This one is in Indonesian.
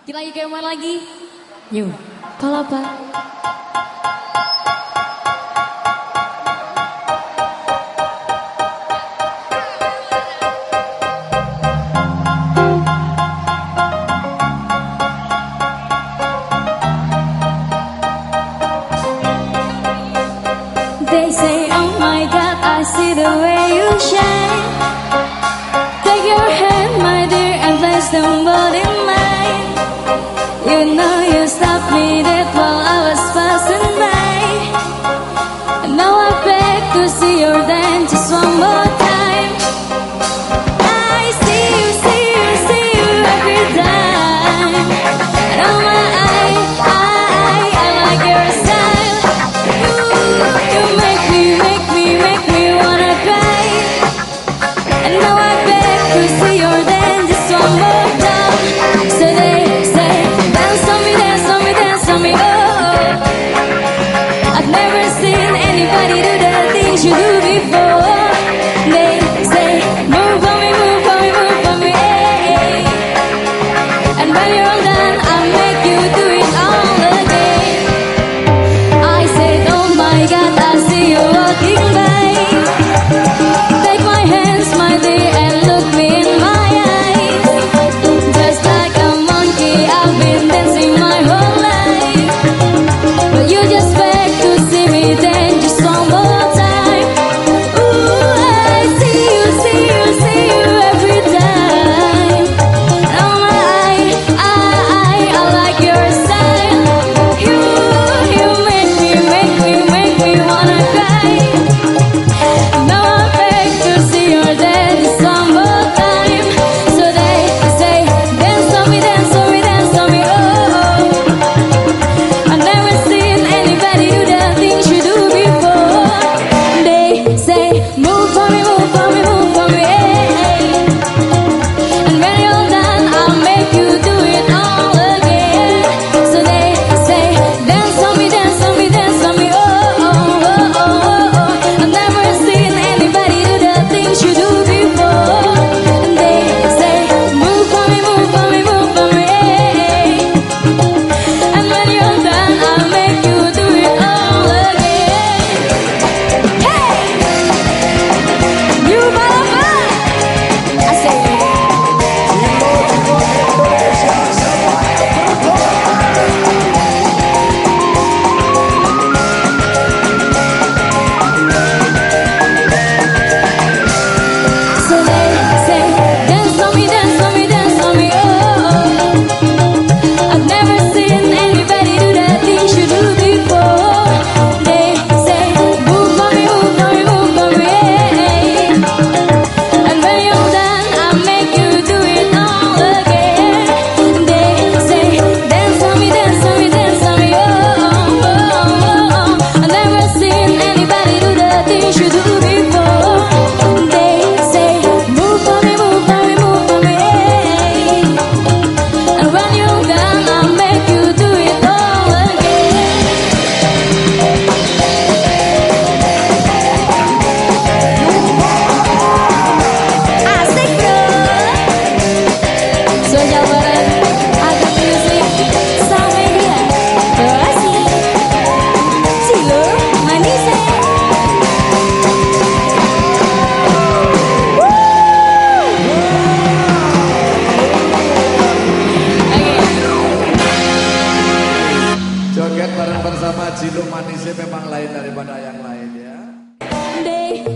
Kita lagi ke mana main lagi. Yuk, palapa. They say, oh my God, I see the way you shine. Take your hand. stop me dead while I seen anybody do the things you do before. They say, move me, move me, move me. And when you're joget bareng bersama Jilo Manisnya memang lain daripada yang lain ya. Day.